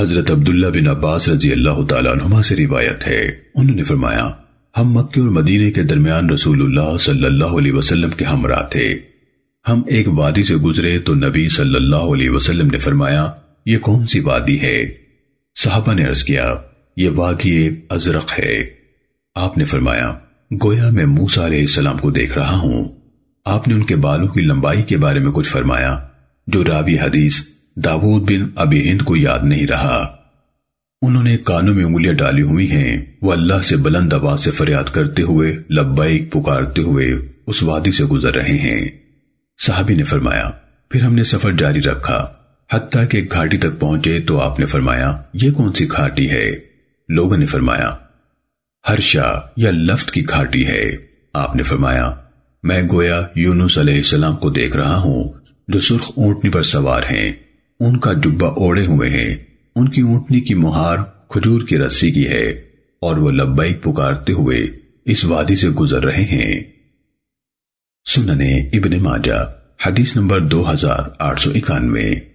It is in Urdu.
حضرت عبداللہ بن عباس رضی اللہ تعالیٰ عنہما سے روایت ہے۔ انہوں نے فرمایا، ہم مکہ اور مدینے کے درمیان رسول اللہ صلی اللہ علیہ وسلم کے ہمراہ تھے۔ ہم ایک وادی سے گزرے تو نبی صلی اللہ علیہ وسلم نے فرمایا، یہ کون سی وادی ہے؟ صحابہ نے عرض کیا، یہ وادی ازرق ہے۔ آپ نے فرمایا، گویا میں موسیٰ علیہ السلام کو دیکھ رہا ہوں۔ آپ نے ان کے بالوں کی لمبائی کے بارے میں کچھ فرمایا، جو راوی حدیث داود بن ابی ہند کو یاد نہیں رہا۔ انہوں نے کانوں میں انگلیاں ڈالی ہوئی ہیں۔ وہ اللہ سے بلند آواز سے فریاد کرتے ہوئے لبائک پکارتے ہوئے اس وادی سے گزر رہے ہیں۔ صحابی نے فرمایا، پھر ہم نے سفر جاری رکھا۔ حتیٰ کہ گھاٹی تک پہنچے تو آپ نے فرمایا، یہ کون سی گھاٹی ہے؟ لوگوں نے فرمایا ہرشا یا لفت کی گھاٹی ہے۔ آپ نے فرمایا، میں گویا یونس علیہ السلام کو دیکھ رہا ہوں۔ جو سرخ اونٹنی پر سوار ہیں۔ ان کا جبہ اوڑے ہوئے ہیں۔ ان کی اونٹنی کی مہار کھجور کی رسی کی ہے اور وہ لبیک پکارتے ہوئے اس وادی سے گزر رہے ہیں۔ سننے ابن ماجہ، حدیث نمبر دو ہزار آٹھ سو اکانوے۔